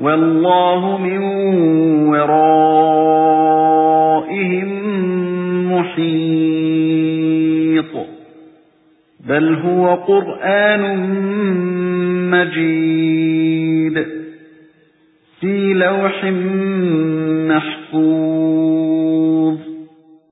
وَاللَّهُ مِنْ وَرَائِهِمْ مُحِيطٌ. بَلْ هُوَ قُرْآنٌ مَجِيدٌ فِي لَوْحٍ مَحْفُوظٍ.